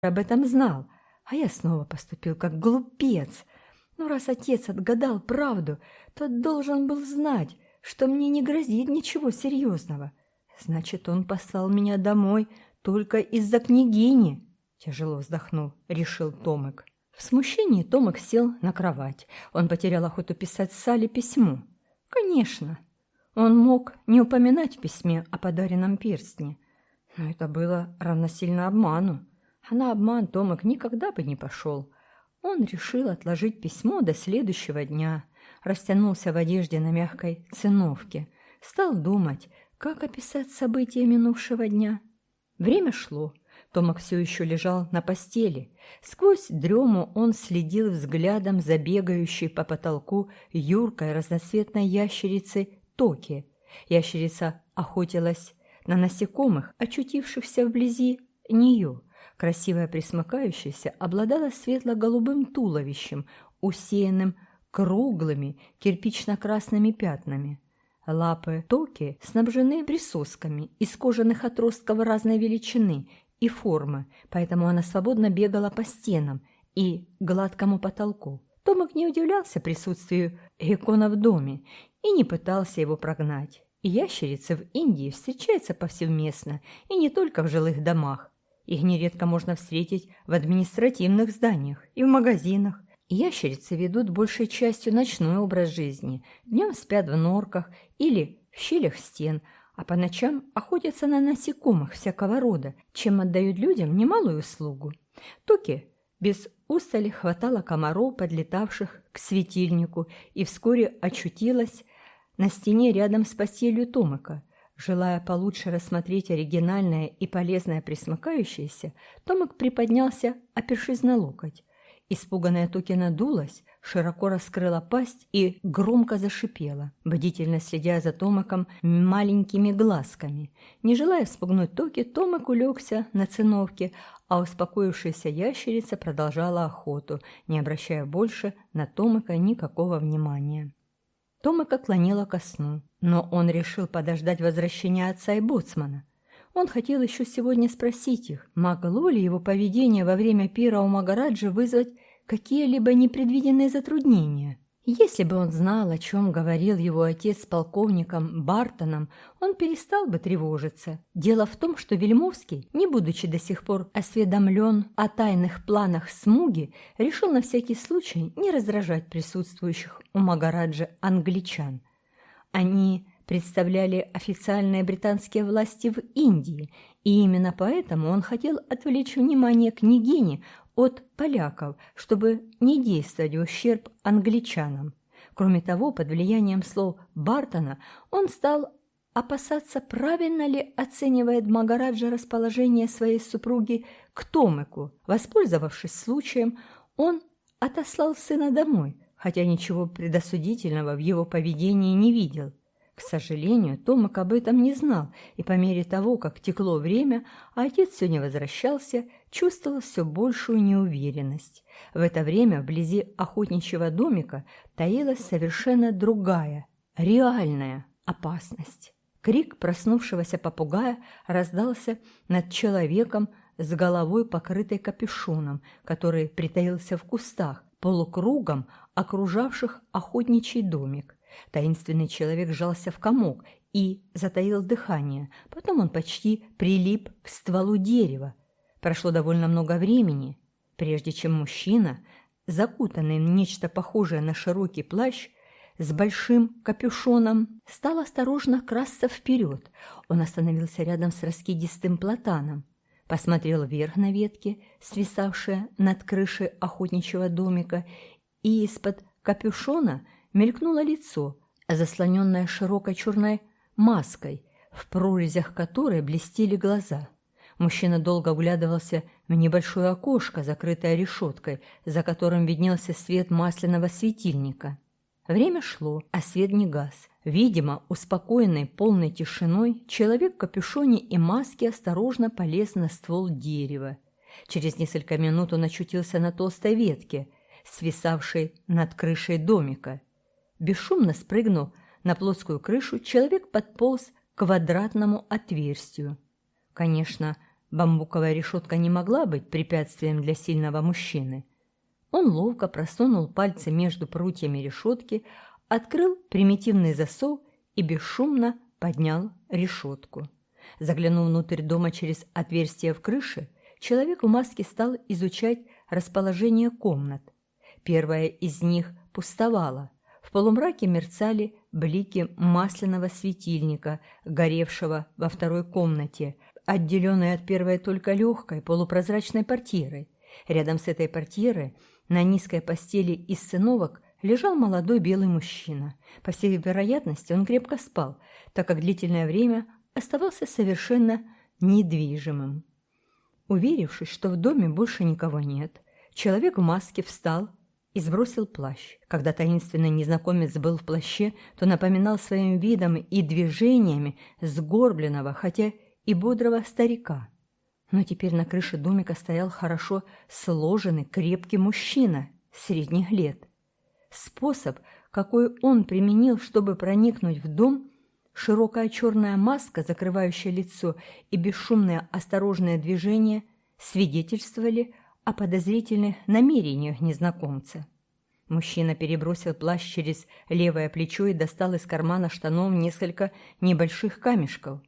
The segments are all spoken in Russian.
об этом знал, а я снова поступил как глупец. Но раз отец отгадал правду, то должен был знать, что мне не грозит ничего серьезного. Значит, он послал меня домой только из-за княгини. Тяжело вздохнул, решил Томик. В смущении Томик сел на кровать. Он потерял охоту писать Сале письмо. Конечно, он мог не упоминать в письме о подаренном перстне, но это было равносильно обману. А на обман Томик никогда бы не пошел. Он решил отложить письмо до следующего дня, растянулся в одежде на мягкой циновке, стал думать, как описать события минувшего дня. Время шло. Томак все еще лежал на постели. Сквозь дрему он следил взглядом за бегающей по потолку юркой разноцветной ящерицы Токи. Ящерица охотилась на насекомых, очутившихся вблизи нее. Красивая присмыкающаяся обладала светло-голубым туловищем, усеянным круглыми кирпично-красными пятнами. Лапы Токи снабжены присосками из кожаных отростков разной величины и формы, поэтому она свободно бегала по стенам и гладкому потолку. Томик не удивлялся присутствию Гекона в доме и не пытался его прогнать. Ящерицы в Индии встречаются повсеместно и не только в жилых домах. Их нередко можно встретить в административных зданиях и в магазинах. Ящерицы ведут большей частью ночной образ жизни. Днем спят в норках или в щелях стен, а по ночам охотятся на насекомых всякого рода, чем отдают людям немалую услугу. Токи без устали хватало комаров, подлетавших к светильнику, и вскоре очутилась на стене рядом с постелью Томика. Желая получше рассмотреть оригинальное и полезное присмыкающееся, Томик приподнялся, опершись на локоть. Испуганная Токи надулась, широко раскрыла пасть и громко зашипела, бдительно следя за Томиком маленькими глазками. Не желая спугнуть Токи, Томик улегся на циновке, а успокоившаяся ящерица продолжала охоту, не обращая больше на Томика никакого внимания. Томика клонила ко сну, но он решил подождать возвращения отца и боцмана. Он хотел еще сегодня спросить их, могло ли его поведение во время пира у Магараджа вызвать какие-либо непредвиденные затруднения. Если бы он знал, о чем говорил его отец с полковником Бартоном, он перестал бы тревожиться. Дело в том, что Вельмовский, не будучи до сих пор осведомлен о тайных планах Смуги, решил на всякий случай не раздражать присутствующих у Магараджа англичан. Они представляли официальные британские власти в Индии, и именно поэтому он хотел отвлечь внимание княгини от поляков, чтобы не действовать в ущерб англичанам. Кроме того, под влиянием слов Бартона он стал опасаться, правильно ли оценивает Магараджа расположение своей супруги к Томику. Воспользовавшись случаем, он отослал сына домой, хотя ничего предосудительного в его поведении не видел. К сожалению, Томик об этом не знал, и по мере того, как текло время, а отец все не возвращался, чувствовал все большую неуверенность. В это время вблизи охотничьего домика таилась совершенно другая, реальная опасность. Крик проснувшегося попугая раздался над человеком с головой, покрытой капюшоном, который притаился в кустах, полукругом окружавших охотничий домик. Таинственный человек сжался в комок и затаил дыхание. Потом он почти прилип к стволу дерева. Прошло довольно много времени, прежде чем мужчина, закутанный в нечто похожее на широкий плащ, с большим капюшоном, стал осторожно красться вперед. Он остановился рядом с раскидистым платаном, посмотрел вверх на ветки, свисавшие над крышей охотничьего домика, и из-под капюшона – мелькнуло лицо, заслоненное широкой черной маской, в прорезях которой блестели глаза. Мужчина долго углядывался в небольшое окошко, закрытое решеткой, за которым виднелся свет масляного светильника. Время шло, а свет не гас. Видимо, успокоенный полной тишиной, человек в капюшоне и маске осторожно полез на ствол дерева. Через несколько минут он очутился на толстой ветке, свисавшей над крышей домика. Бесшумно спрыгнув на плоскую крышу, человек подполз к квадратному отверстию. Конечно, Бамбуковая решетка не могла быть препятствием для сильного мужчины. Он ловко просунул пальцы между прутьями решетки, открыл примитивный засов и бесшумно поднял решетку. Заглянув внутрь дома через отверстие в крыше, человек в маске стал изучать расположение комнат. Первая из них пустовала. В полумраке мерцали блики масляного светильника, горевшего во второй комнате, отделенной от первой только легкой полупрозрачной портьерой. Рядом с этой портьерой на низкой постели из сыновок лежал молодой белый мужчина. По всей вероятности, он крепко спал, так как длительное время оставался совершенно недвижимым. Уверившись, что в доме больше никого нет, человек в маске встал и сбросил плащ. Когда таинственный незнакомец был в плаще, то напоминал своим видом и движениями сгорбленного, хотя и бодрого старика. Но теперь на крыше домика стоял хорошо сложенный, крепкий мужчина средних лет. Способ, какой он применил, чтобы проникнуть в дом, широкая черная маска, закрывающая лицо, и бесшумные осторожные движения свидетельствовали о подозрительных намерениях незнакомца. Мужчина перебросил плащ через левое плечо и достал из кармана штанов несколько небольших камешков.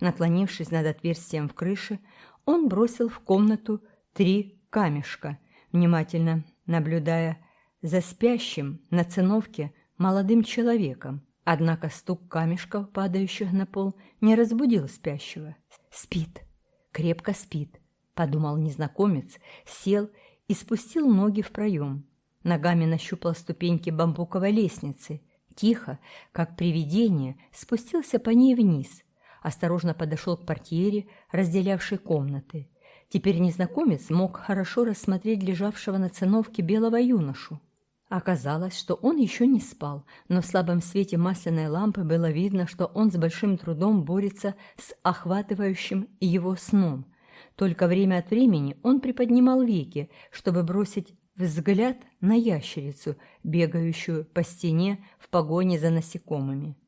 Наклонившись над отверстием в крыше, он бросил в комнату три камешка, внимательно наблюдая за спящим на циновке молодым человеком. Однако стук камешков, падающих на пол, не разбудил спящего. «Спит, крепко спит», — подумал незнакомец, сел и спустил ноги в проем. Ногами нащупал ступеньки бамбуковой лестницы. Тихо, как привидение, спустился по ней вниз. Осторожно подошел к портьере, разделявшей комнаты. Теперь незнакомец мог хорошо рассмотреть лежавшего на циновке белого юношу. Оказалось, что он еще не спал, но в слабом свете масляной лампы было видно, что он с большим трудом борется с охватывающим его сном. Только время от времени он приподнимал веки, чтобы бросить взгляд на ящерицу, бегающую по стене в погоне за насекомыми.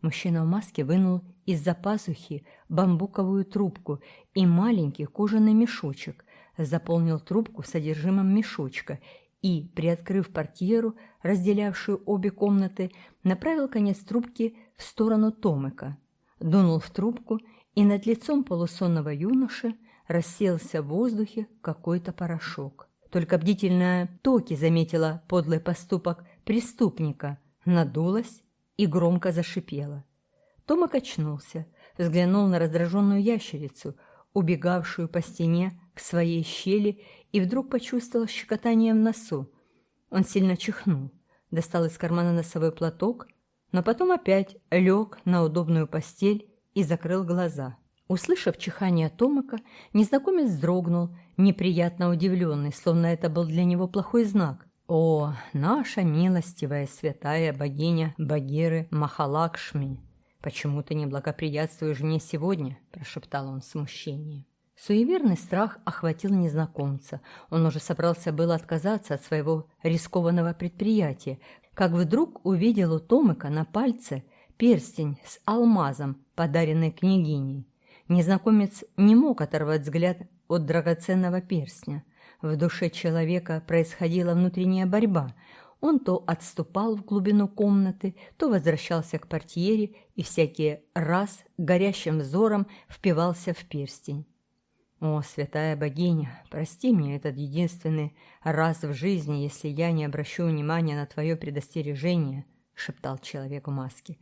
Мужчина в маске вынул из-за пазухи бамбуковую трубку и маленький кожаный мешочек, заполнил трубку содержимым мешочка и, приоткрыв портьеру, разделявшую обе комнаты, направил конец трубки в сторону Томыка. Дунул в трубку, и над лицом полусонного юноши расселся в воздухе какой-то порошок. Только бдительная Токи заметила подлый поступок преступника, надулась и громко зашипела. Тома качнулся, взглянул на раздраженную ящерицу, убегавшую по стене к своей щели, и вдруг почувствовал щекотание в носу. Он сильно чихнул, достал из кармана носовой платок, но потом опять лег на удобную постель и закрыл глаза. Услышав чихание Томака, незнакомец вздрогнул, неприятно удивленный, словно это был для него плохой знак. «О, наша милостивая святая богиня Багиры Махалакшми! Почему ты не благоприятствуешь мне сегодня?» – прошептал он в смущении. Суеверный страх охватил незнакомца. Он уже собрался было отказаться от своего рискованного предприятия, как вдруг увидел у Томыка на пальце перстень с алмазом, подаренный княгиней. Незнакомец не мог оторвать взгляд от драгоценного перстня. В душе человека происходила внутренняя борьба. Он то отступал в глубину комнаты, то возвращался к портьере и всякий раз горящим взором впивался в перстень. «О, святая богиня, прости мне этот единственный раз в жизни, если я не обращу внимания на твое предостережение», — шептал человек в маске.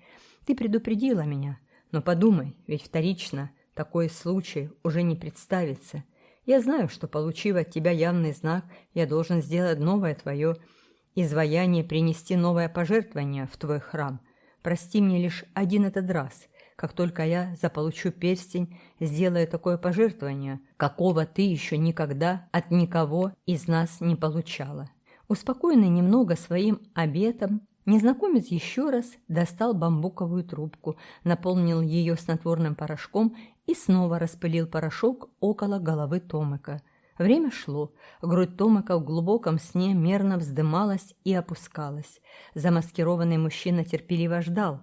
«Ты предупредила меня, но подумай, ведь вторично такой случай уже не представится. Я знаю, что, получив от тебя явный знак, я должен сделать новое твое изваяние, принести новое пожертвование в твой храм. Прости мне лишь один этот раз. Как только я заполучу перстень, сделаю такое пожертвование, какого ты еще никогда от никого из нас не получала». Успокоенный немного своим обетом, Незнакомец еще раз достал бамбуковую трубку, наполнил ее снотворным порошком и снова распылил порошок около головы Томыка. Время шло, грудь Томыка в глубоком сне мерно вздымалась и опускалась. Замаскированный мужчина терпеливо ждал.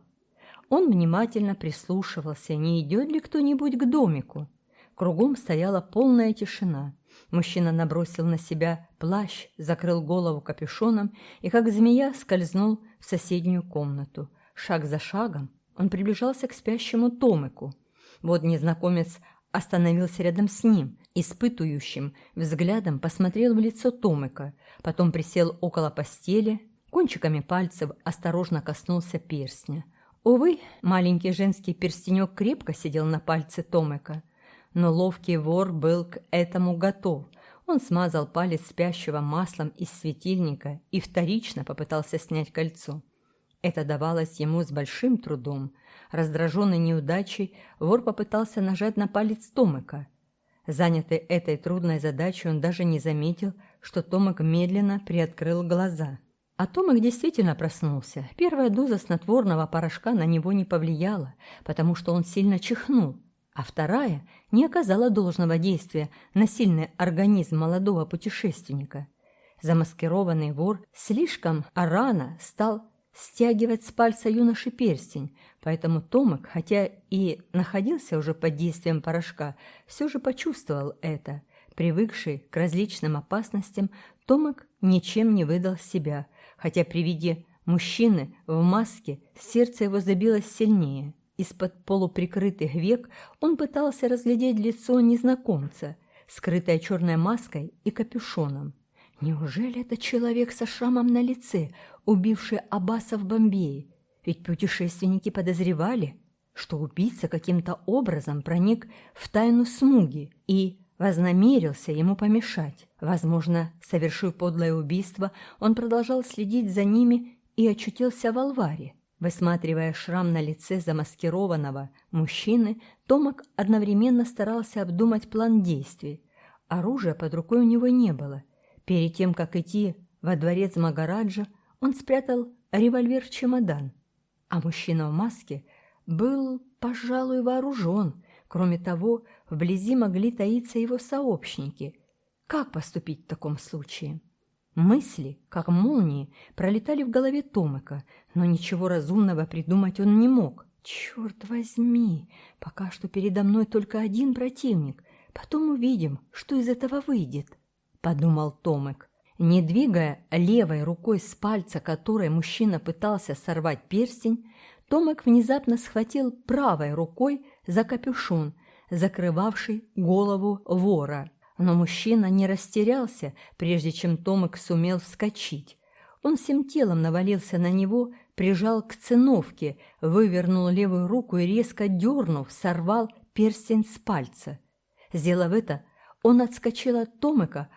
Он внимательно прислушивался, не идет ли кто-нибудь к домику. Кругом стояла полная тишина. Мужчина набросил на себя плащ, закрыл голову капюшоном и, как змея, скользнул в соседнюю комнату. Шаг за шагом он приближался к спящему Томику. Вот незнакомец остановился рядом с ним, испытующим взглядом посмотрел в лицо Томика, потом присел около постели, кончиками пальцев осторожно коснулся перстня. Увы, маленький женский перстенек крепко сидел на пальце Томика, но ловкий вор был к этому готов. Он смазал палец спящего маслом из светильника и вторично попытался снять кольцо. Это давалось ему с большим трудом. Раздраженный неудачей, вор попытался нажать на палец Томыка. Занятый этой трудной задачей, он даже не заметил, что Томик медленно приоткрыл глаза. А Томик действительно проснулся. Первая доза снотворного порошка на него не повлияла, потому что он сильно чихнул, а вторая не оказала должного действия на сильный организм молодого путешественника. Замаскированный вор слишком рано стал стягивать с пальца юноши перстень, поэтому Томик, хотя и находился уже под действием порошка, все же почувствовал это. Привыкший к различным опасностям, Томик ничем не выдал себя, хотя при виде мужчины в маске сердце его забилось сильнее. Из-под полуприкрытых век он пытался разглядеть лицо незнакомца, скрытое черной маской и капюшоном. Неужели это человек со шрамом на лице, убивший Аббаса в Бомбее? Ведь путешественники подозревали, что убийца каким-то образом проник в тайну Смуги и вознамерился ему помешать. Возможно, совершив подлое убийство, он продолжал следить за ними и очутился в Алваре. Высматривая шрам на лице замаскированного мужчины, Томак одновременно старался обдумать план действий. Оружия под рукой у него не было, Перед тем, как идти во дворец Магараджа, он спрятал револьвер в чемодан, а мужчина в маске был, пожалуй, вооружен. Кроме того, вблизи могли таиться его сообщники. Как поступить в таком случае? Мысли, как молнии, пролетали в голове Томика, но ничего разумного придумать он не мог. «Черт возьми! Пока что передо мной только один противник. Потом увидим, что из этого выйдет». – подумал Томик. Не двигая левой рукой с пальца, которой мужчина пытался сорвать перстень, Томик внезапно схватил правой рукой за капюшон, закрывавший голову вора. Но мужчина не растерялся, прежде чем Томик сумел вскочить. Он всем телом навалился на него, прижал к циновке, вывернул левую руку и, резко дернув, сорвал перстень с пальца. Сделав это, он отскочил от Томика,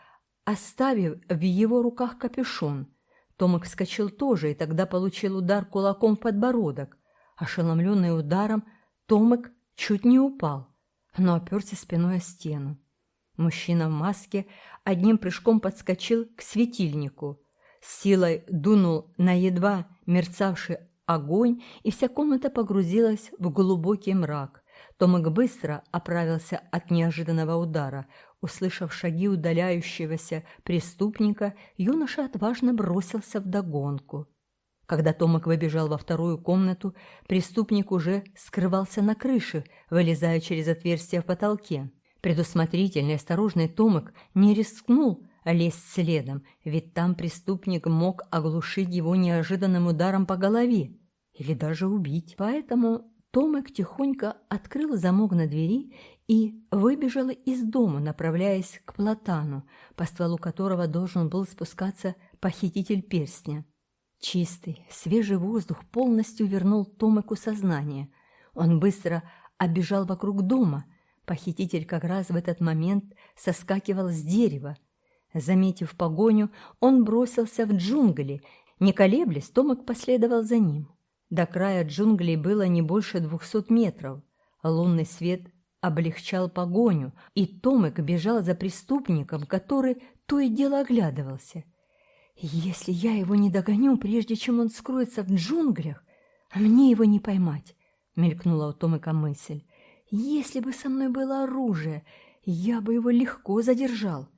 оставив в его руках капюшон. Томик вскочил тоже и тогда получил удар кулаком в подбородок. Ошеломленный ударом, Томик чуть не упал, но оперся спиной о стену. Мужчина в маске одним прыжком подскочил к светильнику, силой дунул на едва мерцавший огонь, и вся комната погрузилась в глубокий мрак. Томик быстро оправился от неожиданного удара. Услышав шаги удаляющегося преступника, юноша отважно бросился в догонку. Когда Томик выбежал во вторую комнату, преступник уже скрывался на крыше, вылезая через отверстие в потолке. Предусмотрительный и осторожный Томик не рискнул лезть следом, ведь там преступник мог оглушить его неожиданным ударом по голове или даже убить. Поэтому Томик тихонько открыл замок на двери и выбежала из дома, направляясь к платану, по стволу которого должен был спускаться похититель перстня. Чистый, свежий воздух полностью вернул Томику сознание. Он быстро оббежал вокруг дома. Похититель как раз в этот момент соскакивал с дерева. Заметив погоню, он бросился в джунгли. Не колеблясь, Томик последовал за ним. До края джунглей было не больше двухсот метров. Лунный свет облегчал погоню, и Томик бежал за преступником, который то и дело оглядывался. «Если я его не догоню, прежде чем он скроется в джунглях, а мне его не поймать», — мелькнула у Томика мысль. «Если бы со мной было оружие, я бы его легко задержал».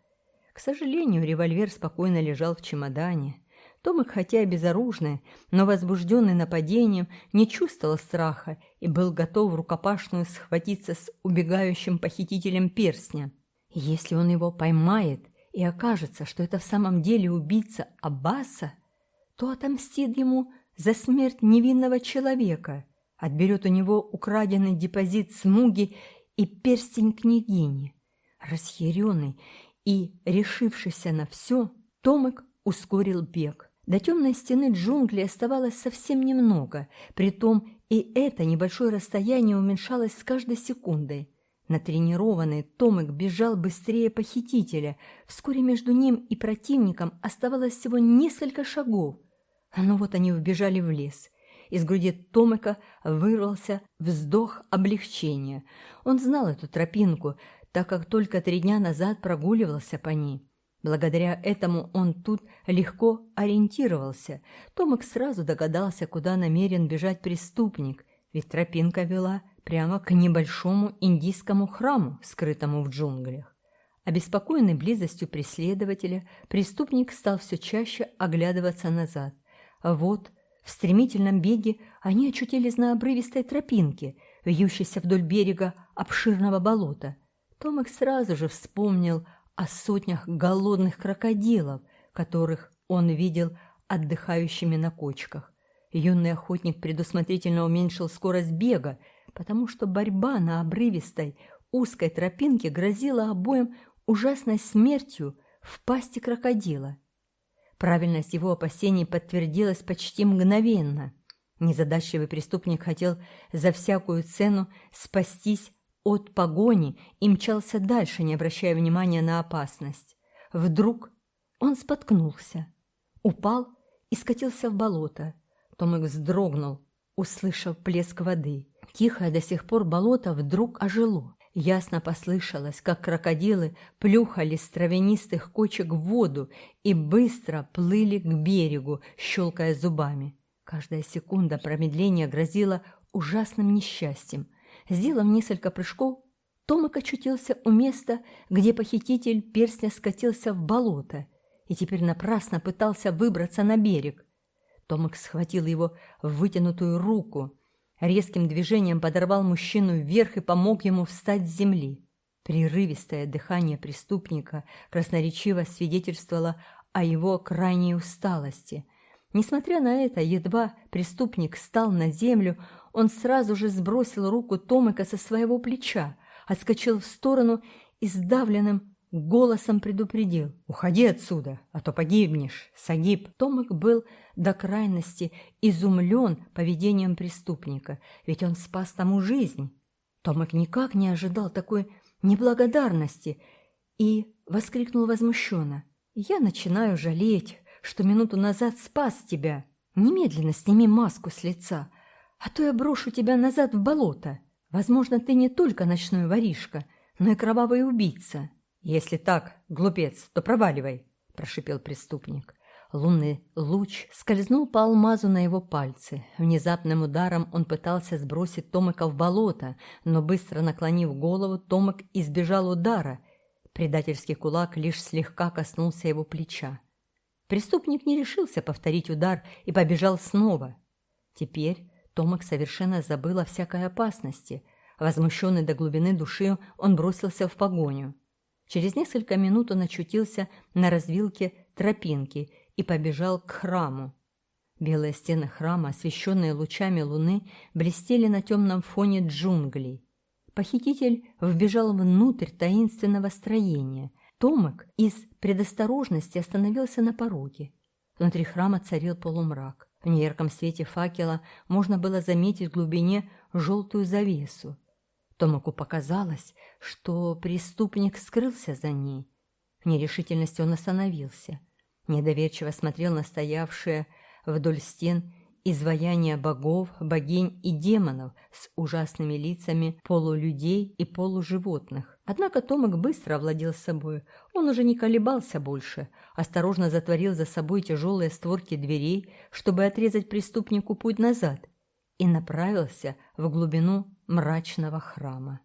К сожалению, револьвер спокойно лежал в чемодане. Томик, хотя и безоружный, но возбужденный нападением, не чувствовал страха и был готов в рукопашную схватиться с убегающим похитителем перстня. Если он его поймает и окажется, что это в самом деле убийца Аббаса, то отомстит ему за смерть невинного человека, отберет у него украденный депозит смуги и перстень княгини. Расъяренный и решившийся на все, Томик ускорил бег. До темной стены джунглей оставалось совсем немного, притом и это небольшое расстояние уменьшалось с каждой секундой. Натренированный Томик бежал быстрее похитителя. Вскоре между ним и противником оставалось всего несколько шагов. А ну вот они вбежали в лес. Из груди Томика вырвался вздох облегчения. Он знал эту тропинку, так как только три дня назад прогуливался по ней. Благодаря этому он тут легко ориентировался. Томик сразу догадался, куда намерен бежать преступник, ведь тропинка вела прямо к небольшому индийскому храму, скрытому в джунглях. Обеспокоенный близостью преследователя, преступник стал все чаще оглядываться назад. А вот в стремительном беге они очутились на обрывистой тропинке, вьющейся вдоль берега обширного болота. Томик сразу же вспомнил о сотнях голодных крокодилов, которых он видел отдыхающими на кочках. Юный охотник предусмотрительно уменьшил скорость бега, потому что борьба на обрывистой узкой тропинке грозила обоим ужасной смертью в пасти крокодила. Правильность его опасений подтвердилась почти мгновенно. Незадачливый преступник хотел за всякую цену спастись от погони и мчался дальше, не обращая внимания на опасность. Вдруг он споткнулся, упал и скатился в болото. Томик вздрогнул, услышав плеск воды. Тихое до сих пор болото вдруг ожило. Ясно послышалось, как крокодилы плюхали с травянистых кочек в воду и быстро плыли к берегу, щелкая зубами. Каждая секунда промедления грозила ужасным несчастьем. Сделав несколько прыжков, Томик очутился у места, где похититель перстня скатился в болото и теперь напрасно пытался выбраться на берег. Томик схватил его в вытянутую руку, резким движением подорвал мужчину вверх и помог ему встать с земли. Прерывистое дыхание преступника красноречиво свидетельствовало о его крайней усталости. Несмотря на это, едва преступник встал на землю, он сразу же сбросил руку Томика со своего плеча, отскочил в сторону и сдавленным голосом предупредил. «Уходи отсюда, а то погибнешь, Сагиб!» Томик был до крайности изумлен поведением преступника, ведь он спас тому жизнь. Томик никак не ожидал такой неблагодарности и воскликнул возмущенно. «Я начинаю жалеть, что минуту назад спас тебя. Немедленно сними маску с лица, а то я брошу тебя назад в болото. Возможно, ты не только ночной воришка, но и кровавый убийца». «Если так, глупец, то проваливай», – прошипел преступник. Лунный луч скользнул по алмазу на его пальцы. Внезапным ударом он пытался сбросить Томика в болото, но быстро наклонив голову, Томик избежал удара. Предательский кулак лишь слегка коснулся его плеча. Преступник не решился повторить удар и побежал снова. Теперь Томик совершенно забыл о всякой опасности. Возмущенный до глубины души, он бросился в погоню. Через несколько минут он очутился на развилке тропинки и побежал к храму. Белые стены храма, освещенные лучами луны, блестели на темном фоне джунглей. Похититель вбежал внутрь таинственного строения. Томик из предосторожности остановился на пороге. Внутри храма царил полумрак. В неярком свете факела можно было заметить в глубине желтую завесу. Томаку показалось, что преступник скрылся за ней. В нерешительности он остановился. Недоверчиво смотрел на стоявшие вдоль стен изваяния богов, богинь и демонов с ужасными лицами полулюдей и полуживотных. Однако Томик быстро овладел собой. Он уже не колебался больше, осторожно затворил за собой тяжелые створки дверей, чтобы отрезать преступнику путь назад, и направился в глубину мрачного храма.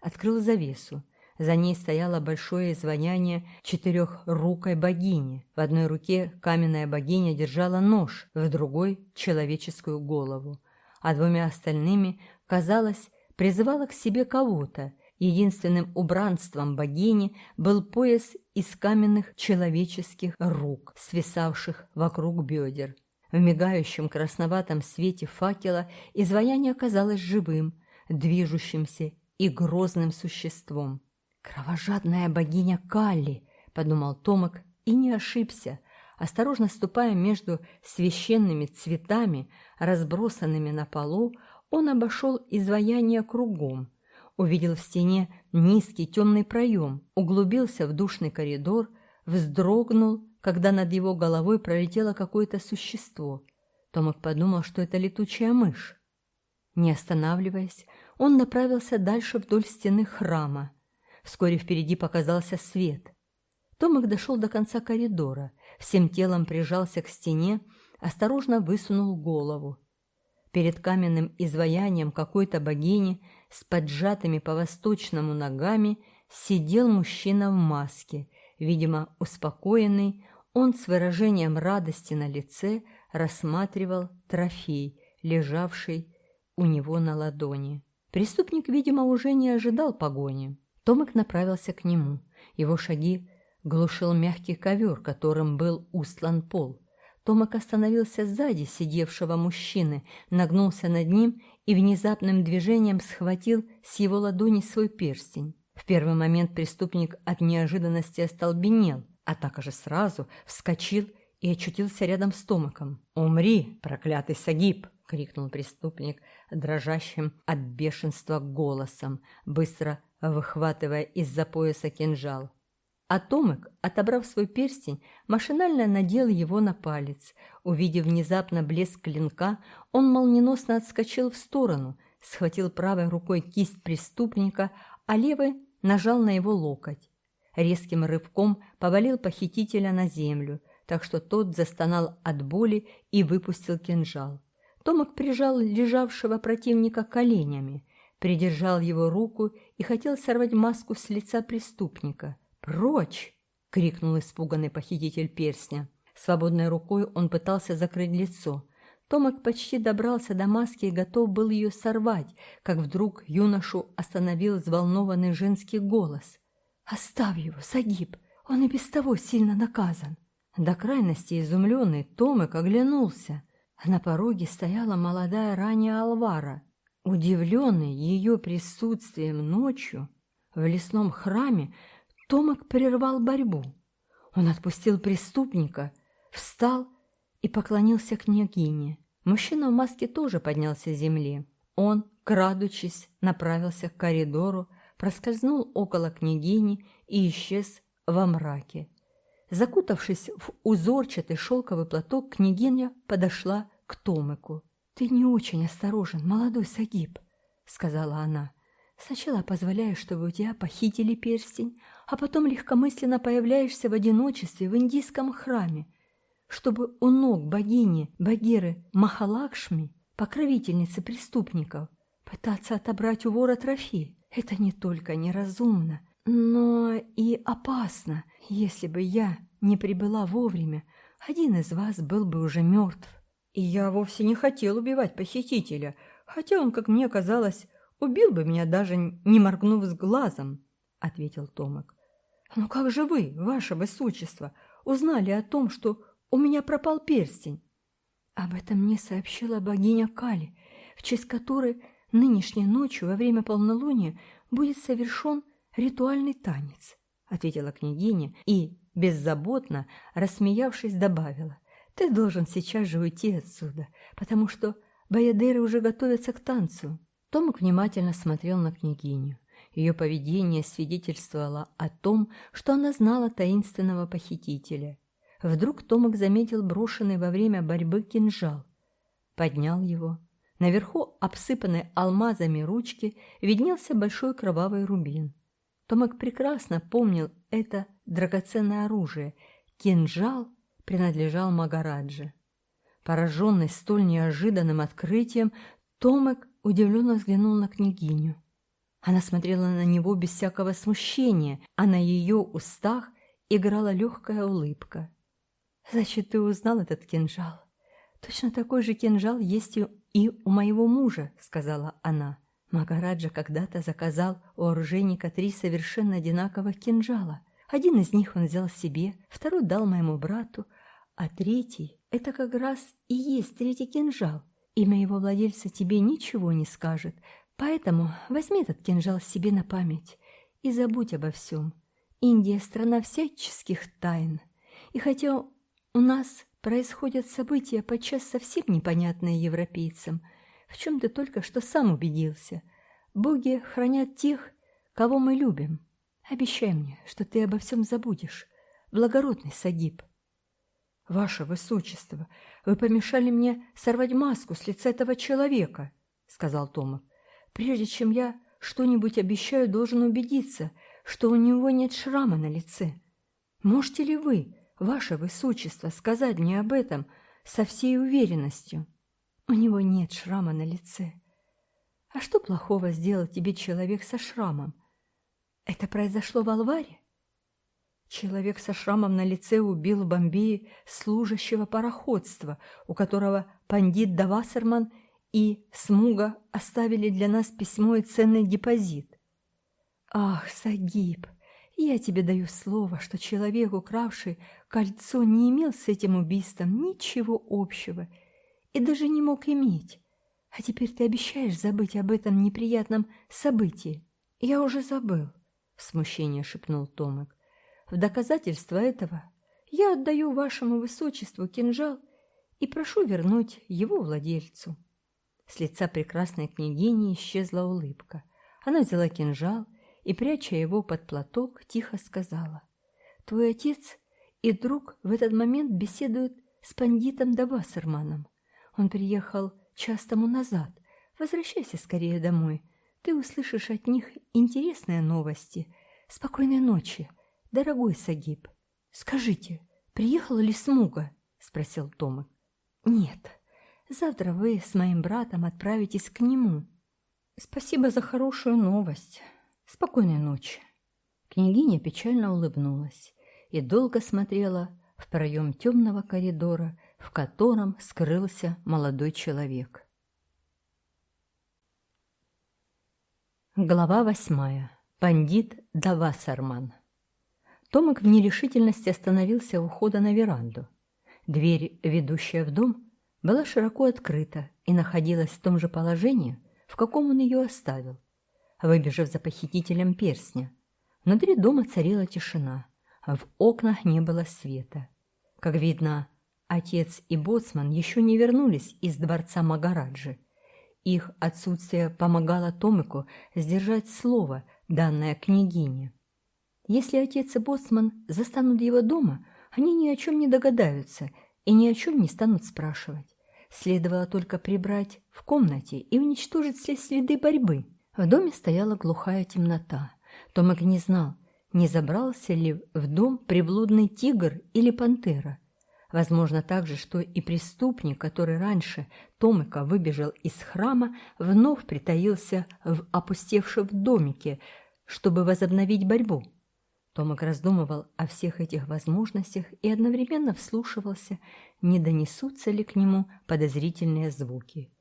Открыл завесу. За ней стояло большое изваяние четырехрукой богини. В одной руке каменная богиня держала нож, в другой – человеческую голову, а двумя остальными, казалось, призывала к себе кого-то. Единственным убранством богини был пояс из каменных человеческих рук, свисавших вокруг бедер. В мигающем красноватом свете факела изваяние казалось живым, движущимся и грозным существом. «Кровожадная богиня Калли!» – подумал Томок и не ошибся. Осторожно ступая между священными цветами, разбросанными на полу, он обошел изваяние кругом, увидел в стене низкий темный проем, углубился в душный коридор, вздрогнул, когда над его головой пролетело какое-то существо. Томок подумал, что это летучая мышь. Не останавливаясь, он направился дальше вдоль стены храма. Вскоре впереди показался свет. Томик дошел до конца коридора, всем телом прижался к стене, осторожно высунул голову. Перед каменным изваянием какой-то богини с поджатыми по-восточному ногами сидел мужчина в маске. Видимо, успокоенный, он с выражением радости на лице рассматривал трофей, лежавший у него на ладони. Преступник, видимо, уже не ожидал погони. Томик направился к нему. Его шаги глушил мягкий ковер, которым был устлан пол. Томик остановился сзади сидевшего мужчины, нагнулся над ним и внезапным движением схватил с его ладони свой перстень. В первый момент преступник от неожиданности остолбенел, а так же сразу вскочил и очутился рядом с Томиком. «Умри, проклятый Сагиб!» — крикнул преступник дрожащим от бешенства голосом, быстро выхватывая из-за пояса кинжал. А Томик, отобрав свой перстень, машинально надел его на палец. Увидев внезапно блеск клинка, он молниеносно отскочил в сторону, схватил правой рукой кисть преступника, а левой нажал на его локоть. Резким рывком повалил похитителя на землю, так что тот застонал от боли и выпустил кинжал. Томик прижал лежавшего противника коленями, придержал его руку и хотел сорвать маску с лица преступника. «Прочь!» — крикнул испуганный похититель перстня. Свободной рукой он пытался закрыть лицо. Томик почти добрался до маски и готов был ее сорвать, как вдруг юношу остановил взволнованный женский голос. «Оставь его, Сагиб, он и без того сильно наказан». До крайности изумленный Томик оглянулся — на пороге стояла молодая ранняя Алвара. Удивленный ее присутствием ночью в лесном храме, Томак прервал борьбу. Он отпустил преступника, встал и поклонился княгине. Мужчина в маске тоже поднялся с земли. Он, крадучись, направился к коридору, проскользнул около княгини и исчез во мраке. Закутавшись в узорчатый шелковый платок, княгиня подошла к Томыку. «Ты не очень осторожен, молодой Сагиб», — сказала она. «Сначала позволяешь, чтобы у тебя похитили перстень, а потом легкомысленно появляешься в одиночестве в индийском храме, чтобы у ног богини Багиры Махалакшми, покровительницы преступников, пытаться отобрать у вора трофей. Это не только неразумно, но и опасно. Если бы я не прибыла вовремя, один из вас был бы уже мертв. Я вовсе не хотел убивать похитителя, хотя он, как мне казалось, убил бы меня даже не моргнув с глазом, — ответил Томик. — Но как же вы, ваше высочество, узнали о том, что у меня пропал перстень? Об этом мне сообщила богиня Кали, в честь которой нынешней ночью во время полнолуния будет совершен ритуальный танец, — ответила княгиня и, беззаботно, рассмеявшись, добавила. Ты должен сейчас же уйти отсюда, потому что баядеры уже готовятся к танцу». Томик внимательно смотрел на княгиню. Ее поведение свидетельствовало о том, что она знала таинственного похитителя. Вдруг Томик заметил брошенный во время борьбы кинжал. Поднял его. Наверху, обсыпанной алмазами ручки, виднелся большой кровавый рубин. Томик прекрасно помнил это драгоценное оружие. Кинжал принадлежал Магараджи. Пораженный столь неожиданным открытием, Томек удивленно взглянул на княгиню. Она смотрела на него без всякого смущения, а на ее устах играла легкая улыбка. «Значит, ты узнал этот кинжал? Точно такой же кинжал есть и у моего мужа», — сказала она. Магараджа когда-то заказал у оружейника три совершенно одинаковых кинжала. Один из них он взял себе, второй дал моему брату, а третий — это как раз и есть третий кинжал. Имя его владельца тебе ничего не скажет, поэтому возьми этот кинжал себе на память и забудь обо всем. Индия – страна всяческих тайн. И хотя у нас происходят события, подчас совсем непонятные европейцам, в чем ты только что сам убедился, боги хранят тех, кого мы любим. Обещай мне, что ты обо всем забудешь, благородный Сагиб. «Ваше Высочество, вы помешали мне сорвать маску с лица этого человека», — сказал Томов. «Прежде чем я что-нибудь обещаю, должен убедиться, что у него нет шрама на лице. Можете ли вы, Ваше Высочество, сказать мне об этом со всей уверенностью? У него нет шрама на лице. А что плохого сделал тебе человек со шрамом? Это произошло в Алваре? Человек со шрамом на лице убил в Бомбее служащего пароходства, у которого пандит Давасерман и Смуга оставили для нас письмо и ценный депозит. Ах, Сагиб, я тебе даю слово, что человек, укравший кольцо, не имел с этим убийством ничего общего и даже не мог иметь. А теперь ты обещаешь забыть об этом неприятном событии. Я уже забыл, — в смущении шепнул Томик. В доказательство этого я отдаю вашему высочеству кинжал и прошу вернуть его владельцу. С лица прекрасной княгини исчезла улыбка. Она взяла кинжал и, пряча его под платок, тихо сказала. «Твой отец и друг в этот момент беседуют с пандитом Давасерманом. Он приехал час тому назад. Возвращайся скорее домой. Ты услышишь от них интересные новости. Спокойной ночи дорогой Сагиб, скажите, приехала ли Смуга?» – спросил Томик. «Нет, завтра вы с моим братом отправитесь к нему. Спасибо за хорошую новость. Спокойной ночи». Княгиня печально улыбнулась и долго смотрела в проем темного коридора, в котором скрылся молодой человек. Глава восьмая. Пандит Давасарман. Томик в нерешительности остановился у входа на веранду. Дверь, ведущая в дом, была широко открыта и находилась в том же положении, в каком он ее оставил, выбежав за похитителем перстня. Внутри дома царила тишина, а в окнах не было света. Как видно, отец и боцман еще не вернулись из дворца Магараджи. Их отсутствие помогало Томику сдержать слово, данное княгине. Если отец и боцман застанут его дома, они ни о чем не догадаются и ни о чем не станут спрашивать. Следовало только прибрать в комнате и уничтожить все следы борьбы. В доме стояла глухая темнота. Томик не знал, не забрался ли в дом приблудный тигр или пантера. Возможно также, что и преступник, который раньше Томика выбежал из храма, вновь притаился в опустевшем домике, чтобы возобновить борьбу. Томик раздумывал о всех этих возможностях и одновременно вслушивался, не донесутся ли к нему подозрительные звуки.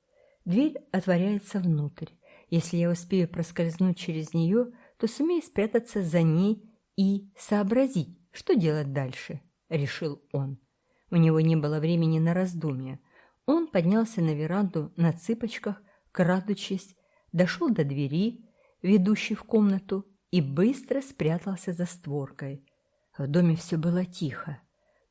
Дверь отворяется внутрь. Если я успею проскользнуть через нее, то сумею спрятаться за ней и сообразить, что делать дальше, — решил он. У него не было времени на раздумья. Он поднялся на веранду на цыпочках, крадучись, дошел до двери, ведущей в комнату, и быстро спрятался за створкой. В доме все было тихо.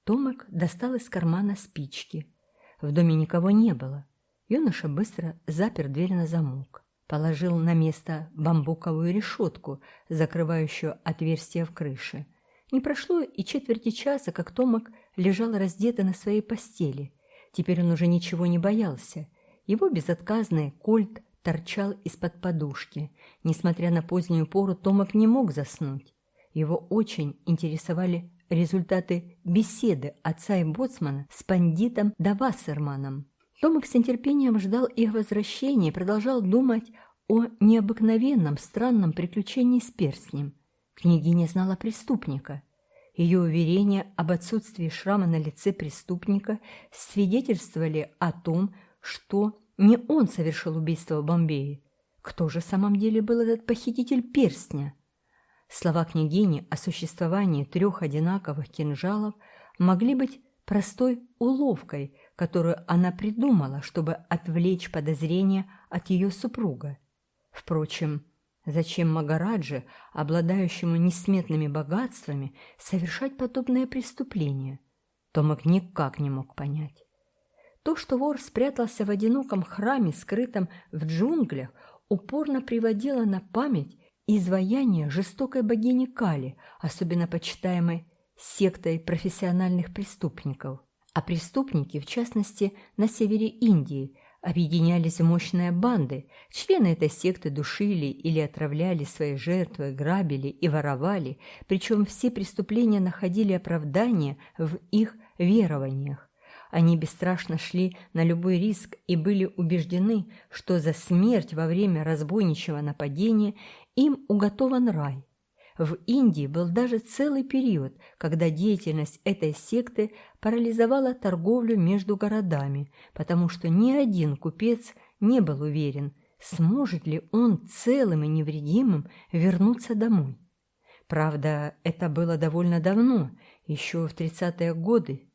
Томик достал из кармана спички. В доме никого не было. Юноша быстро запер дверь на замок. Положил на место бамбуковую решетку, закрывающую отверстие в крыше. Не прошло и четверти часа, как Томик лежал раздетый на своей постели. Теперь он уже ничего не боялся. Его безотказный кольт торчал из-под подушки. Несмотря на позднюю пору, Томак не мог заснуть. Его очень интересовали результаты беседы отца и боцмана с пандитом Давассерманом. Томак с нетерпением ждал их возвращения и продолжал думать о необыкновенном странном приключении с перстнем. Княгиня знала преступника. Ее уверения об отсутствии шрама на лице преступника свидетельствовали о том, что не он совершил убийство в Бомбее. Кто же в самом деле был этот похититель перстня? Слова княгини о существовании трех одинаковых кинжалов могли быть простой уловкой, которую она придумала, чтобы отвлечь подозрения от ее супруга. Впрочем, зачем Магараджи, обладающему несметными богатствами, совершать подобное преступление? Томок никак не мог понять. То, что вор спрятался в одиноком храме, скрытом в джунглях, упорно приводило на память изваяние жестокой богини Кали, особенно почитаемой сектой профессиональных преступников. А преступники, в частности, на севере Индии, объединялись мощные банды. Члены этой секты душили или отравляли свои жертвы, грабили и воровали, причем все преступления находили оправдание в их верованиях. Они бесстрашно шли на любой риск и были убеждены, что за смерть во время разбойничьего нападения им уготован рай. В Индии был даже целый период, когда деятельность этой секты парализовала торговлю между городами, потому что ни один купец не был уверен, сможет ли он целым и невредимым вернуться домой. Правда, это было довольно давно, еще в 30-е годы